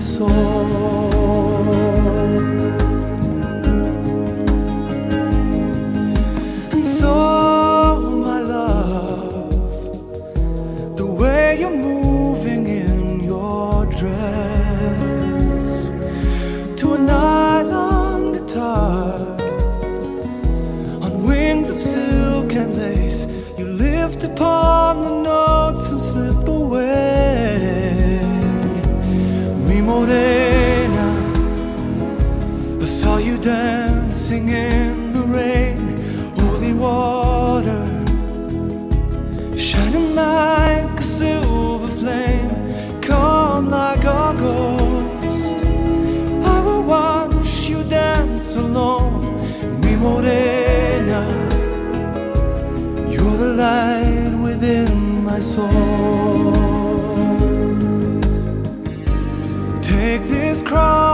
my. cry.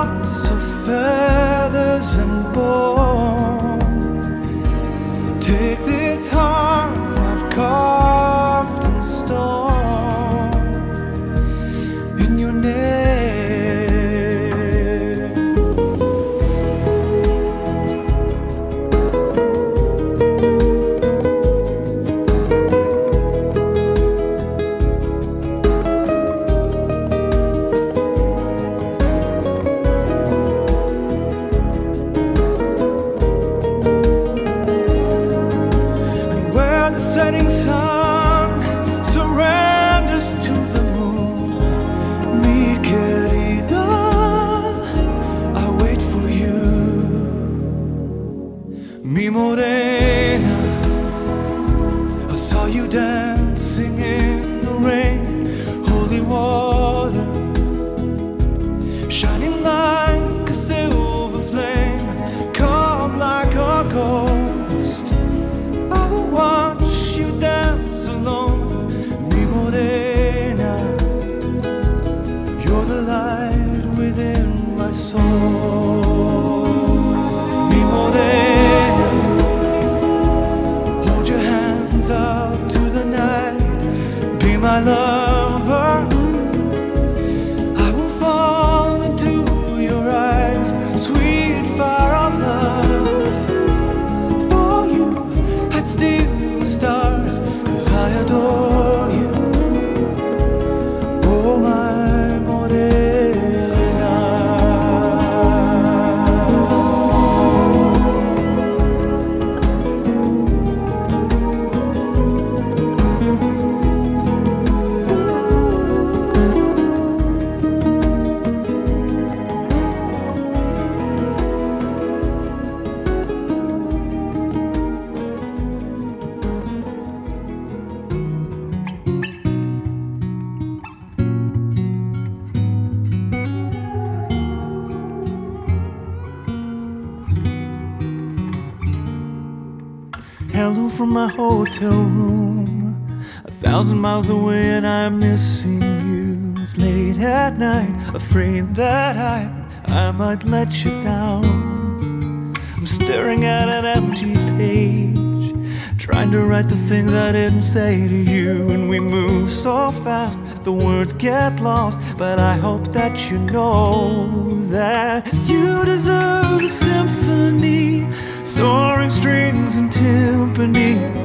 hotel room, a thousand miles away, and I'm missing you. It's late at night, afraid that I, I might let you down. I'm staring at an empty page, trying to write the things I didn't say to you. And we move so fast, the words get lost. But I hope that you know that you deserve a symphony soaring strings and timpani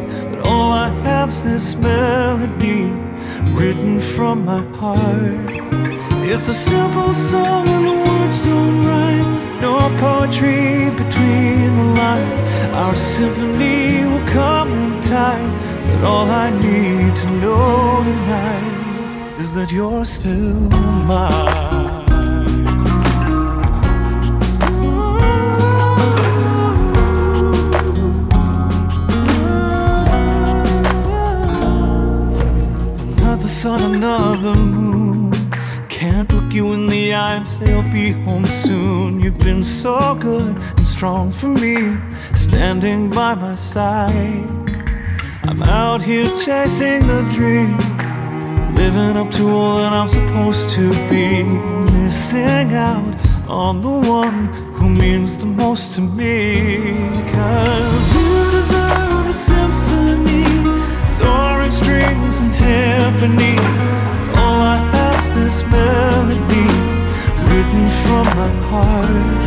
all I have's this melody written from my heart. It's a simple song and the words don't rhyme. No poetry between the lines. Our symphony will come in time. But all I need to know tonight is that you're still mine. another moon. Can't look you in the eye and say I'll be home soon. You've been so good and strong for me, standing by my side. I'm out here chasing the dream, living up to all that I'm supposed to be. Missing out on the one who means the most to me. Cause you deserve a symphony. Sorry strings and timpani. All I have's this melody, written from my heart.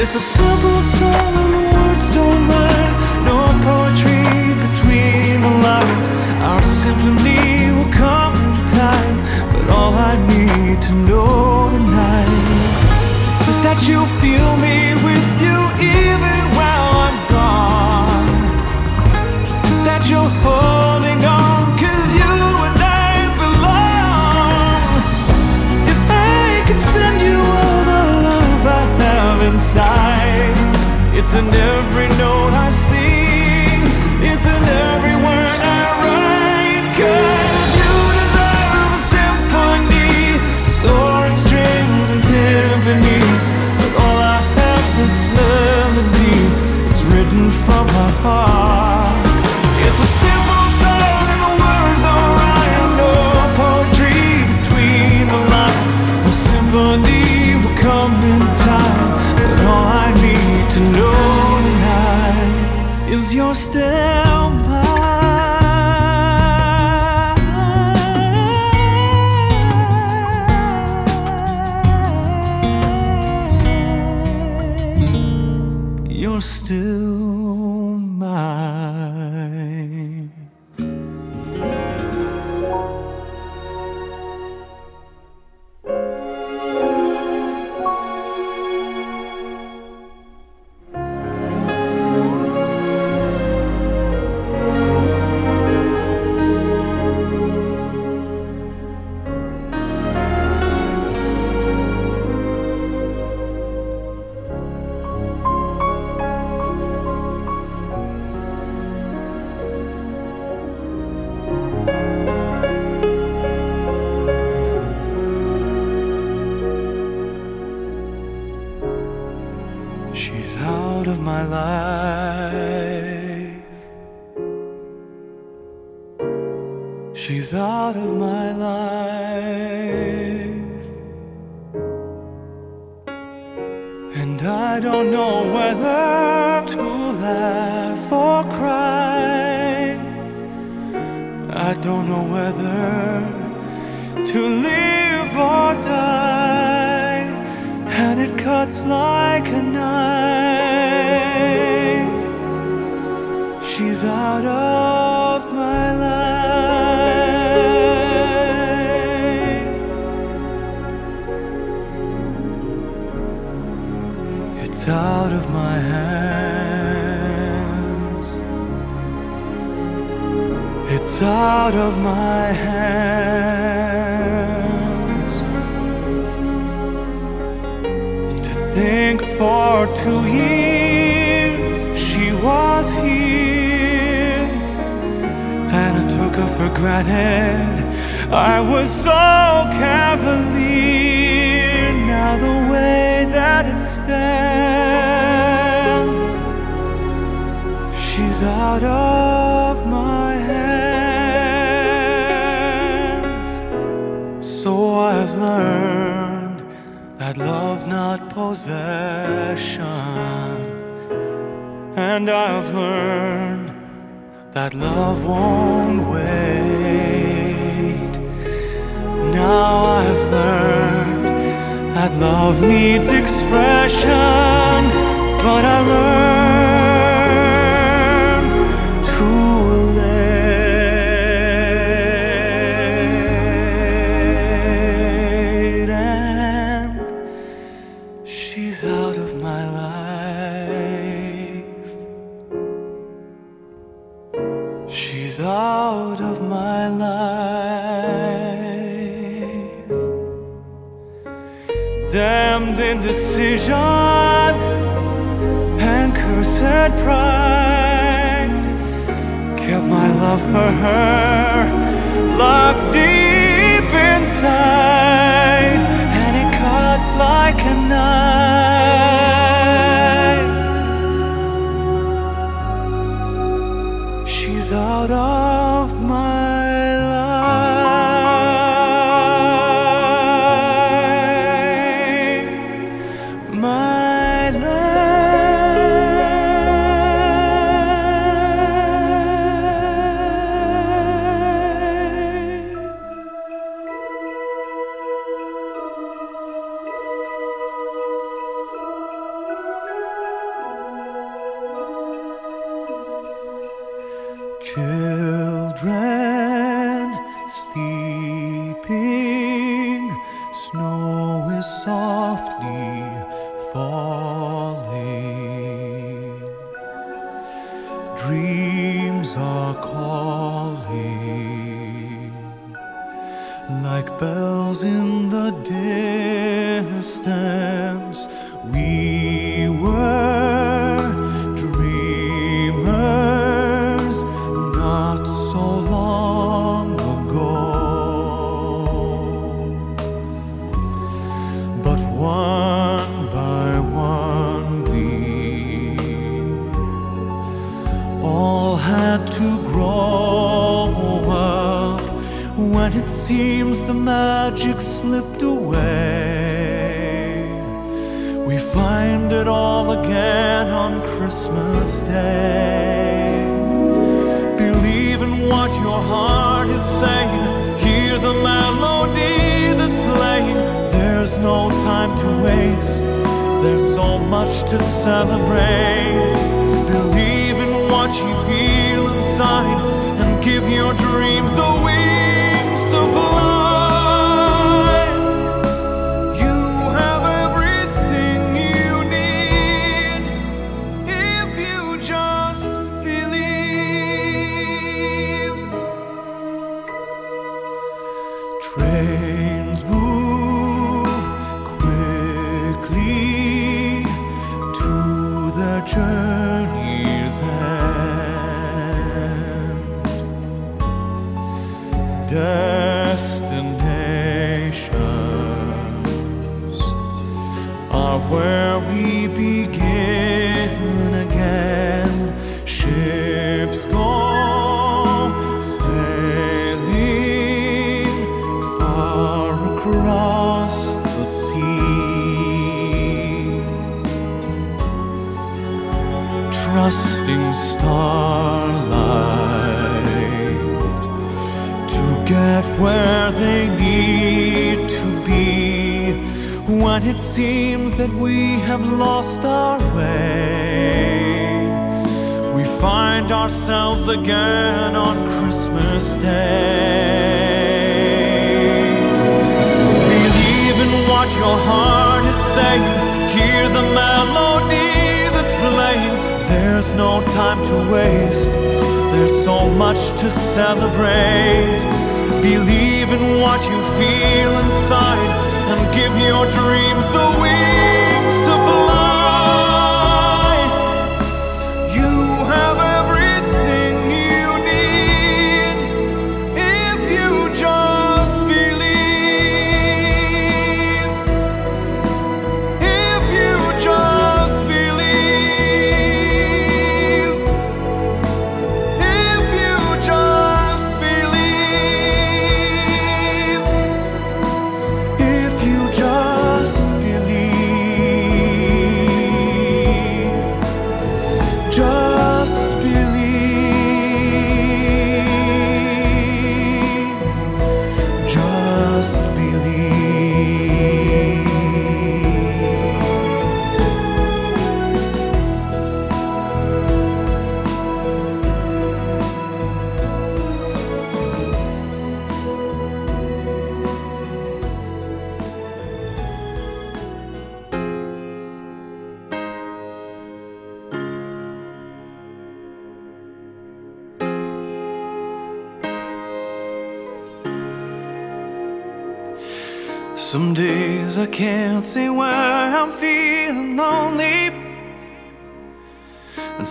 It's a simple song and the words don't rhyme. No poetry between the lines. Our symphony will come in time, but all I need to know tonight is that you feel me with you even while I'm gone. That you're it's in every note I sing, She's out of my life. It's out of my hands. It's out of my hands to think for two years her for granted. I was so cavalier. Now the way that it stands, she's out of my hands. So I've learned that love's not possession, and I've learned that love won't wait. Now I've learned that love needs expression, but I learned cursed pride. Kept my love for her locked deep inside, We were dreamers not so long ago. But one by one we all had to grow up when it seems the magic slipped away. It all again on Christmas Day. Believe in what your heart is saying. Hear the melody that's playing. There's no time to waste. There's so much to celebrate. Believe in what you feel inside When it seems that we have lost our way, we find ourselves again on Christmas Day. Believe in what your heart is saying. Hear the melody that's playing. There's no time to waste. There's so much to celebrate. Believe in what you feel inside your dreams the wings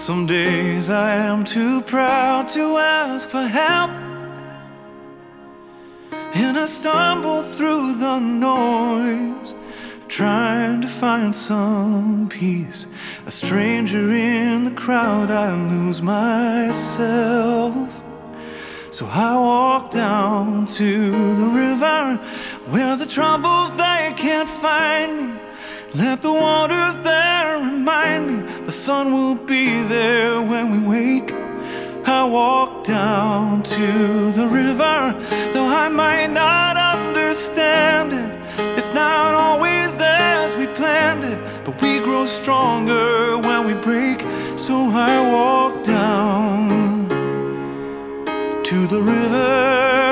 some days I am too proud to ask for help. And I stumble through the noise, trying to find some peace. A stranger in the crowd, I lose myself. So I walk down to the river where the troubles they can't find me. Let the waters there remind me the sun will be there when we wake. I walk down to the river, though I might not understand it. It's not always as we planned it, but we grow stronger when we break. So I walk down to the river.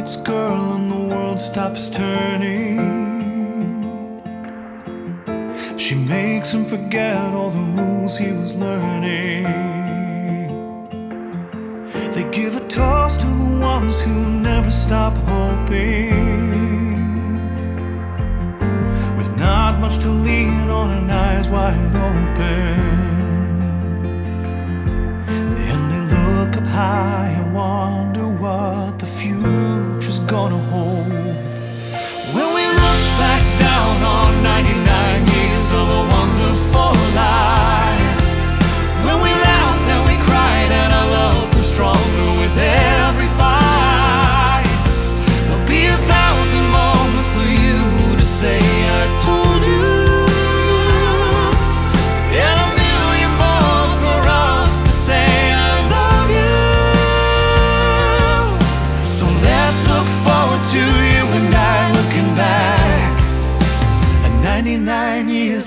meets girl and the world stops turning. She makes him forget all the rules he was learning. They give a toss to the ones who never stop hoping. With not much to lean on and eyes wide open. Then they look up high and want gonna hold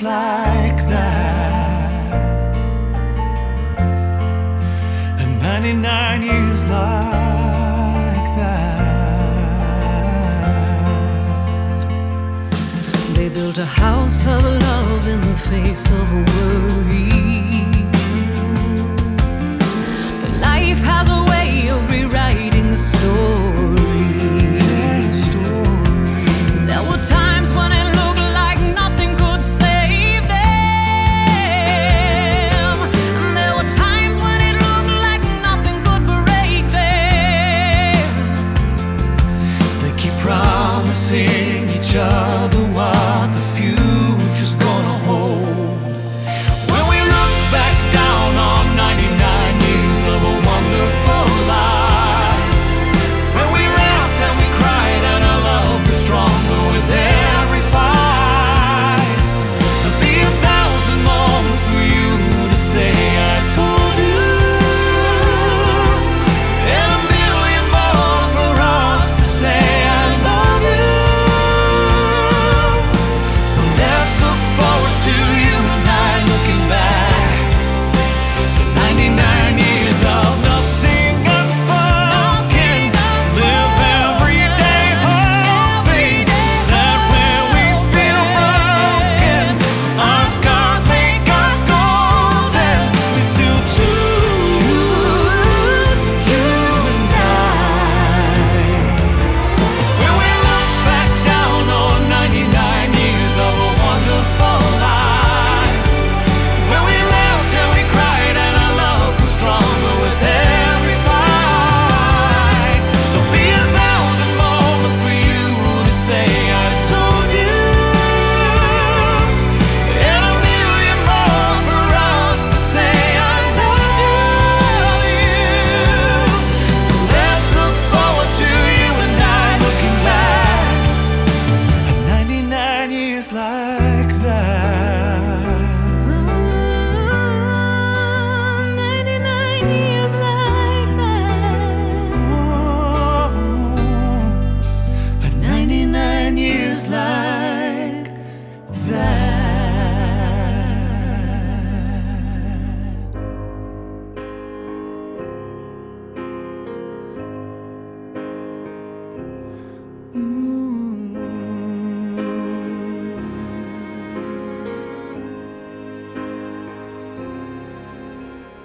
like that. And 99 years like that. They built a house of love in the face of worry.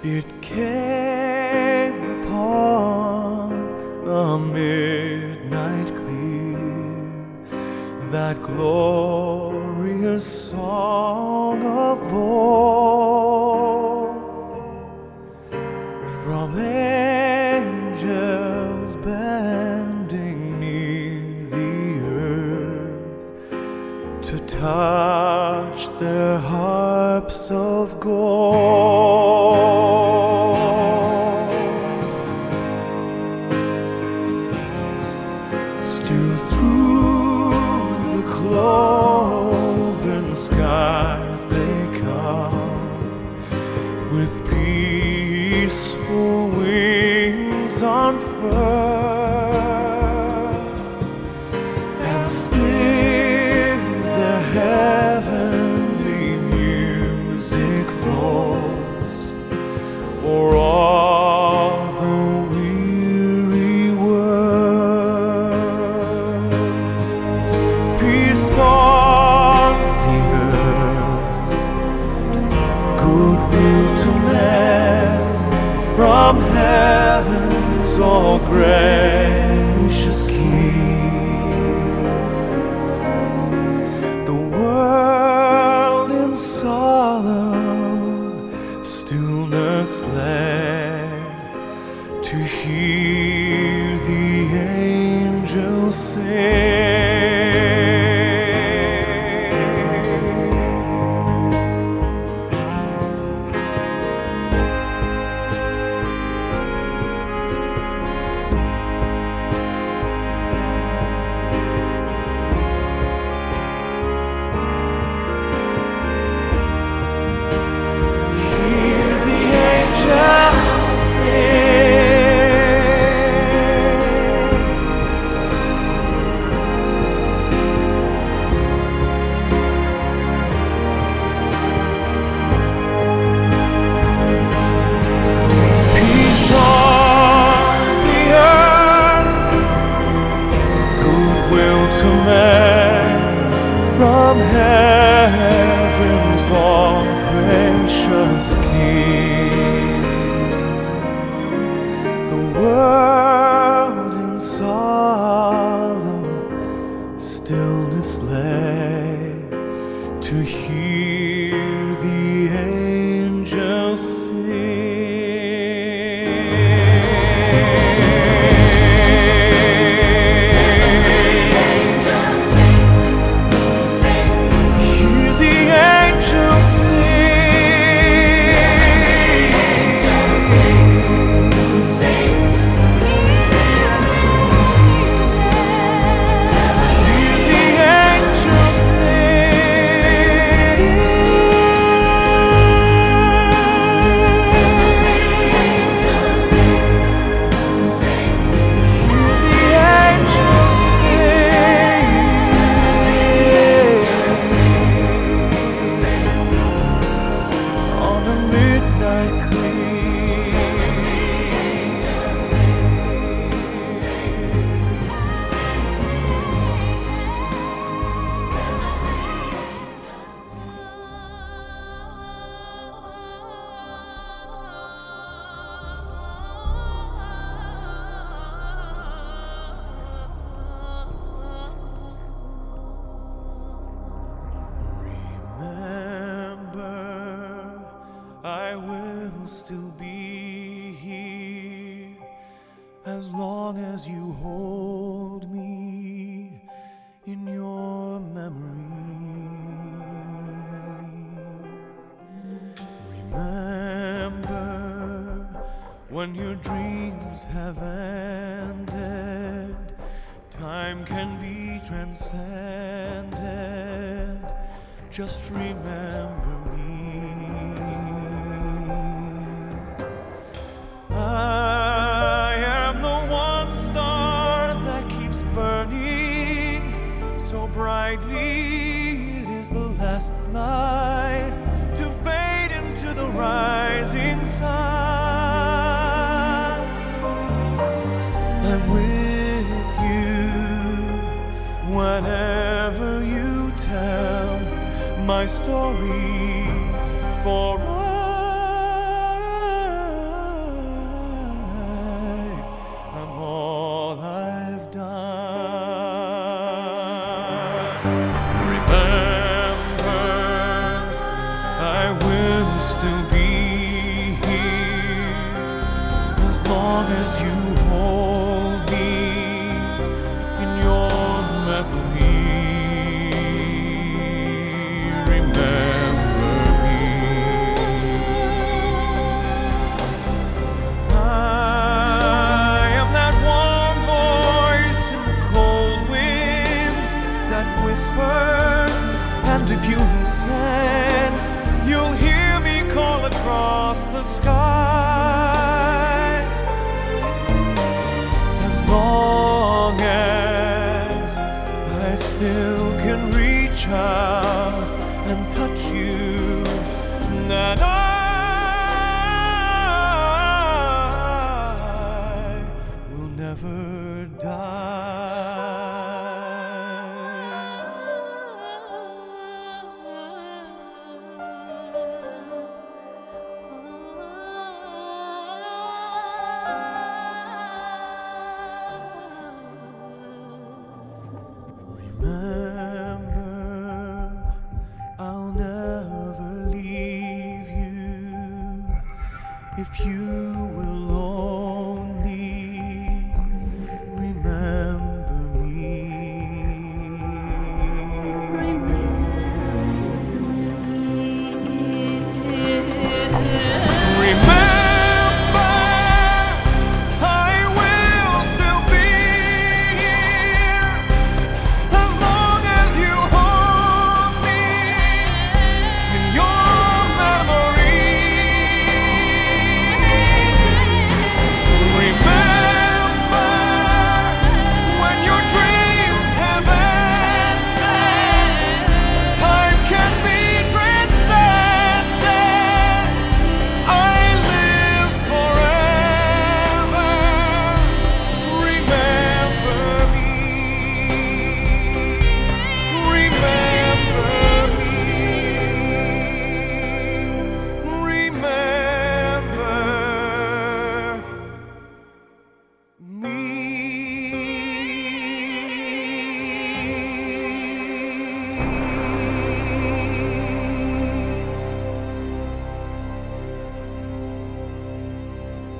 It came upon the midnight clear, that glorious song of old. From angels bending near the earth to touch their harps of gold. long as you hold me in your memory. Remember when your dreams have ended, time can be transcended. Just remember whenever you tell my story for still can reach out and touch you, I